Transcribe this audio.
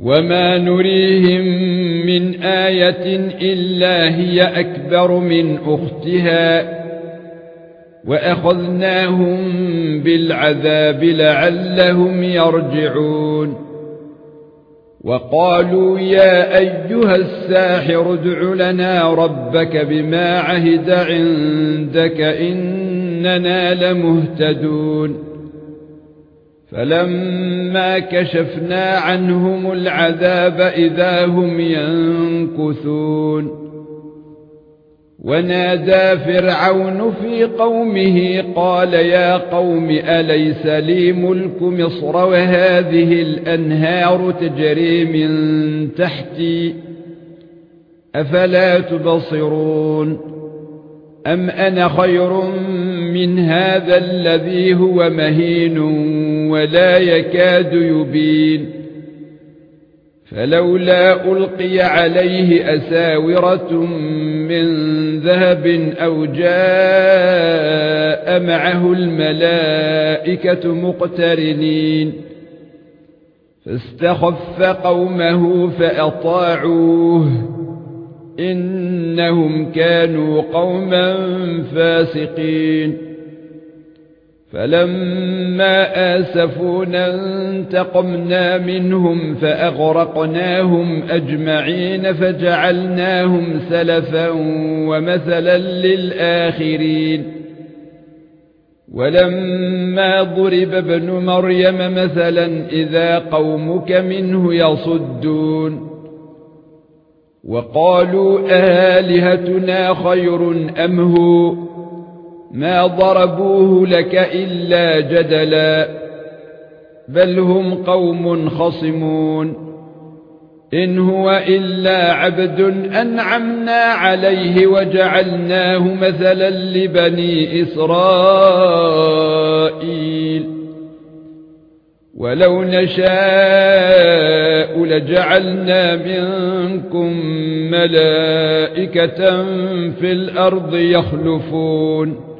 وما نريهم من إيه الا هي اكبر من اختها واخذناهم بالعذاب لعلهم يرجعون وقالوا يا ايها الساحر ادع لنا ربك بما عهد عندك اننا لمهتدون فلما كشفنا عنهم العذاب إذا هم ينكثون. ونادى فرعون في قومه قال يا قوم أليس لي ملك مصر وهذه الأنهار تجري من تحتي أفلا تبصرون؟ أم أنا خير من هذا الذي هو مهين ولا يكاد يبين؟ فلولا ألقي عليه أساورة من ذهب أو جاء معه الملائكة مقترنين. فاستخف قومه فأطاعوه. إنهم كانوا قوما فاسقين. فلما آسفونا انتقمنا منهم فأغرقناهم أجمعين فجعلناهم سلفا ومثلا للآخرين. ولما ضرب ابن مريم مثلا إذا قومك منه يصدون. وقالوا آلهتنا خير أم هو؟ ما ضربوه لك إلا جدلا بل هم قوم خصمون. إن هو إلا عبد أنعمنا عليه وجعلناه مثلا لبني إسرائيل. ولو نشاء لجعلنا منكم ملائكه في الأرض يخلفون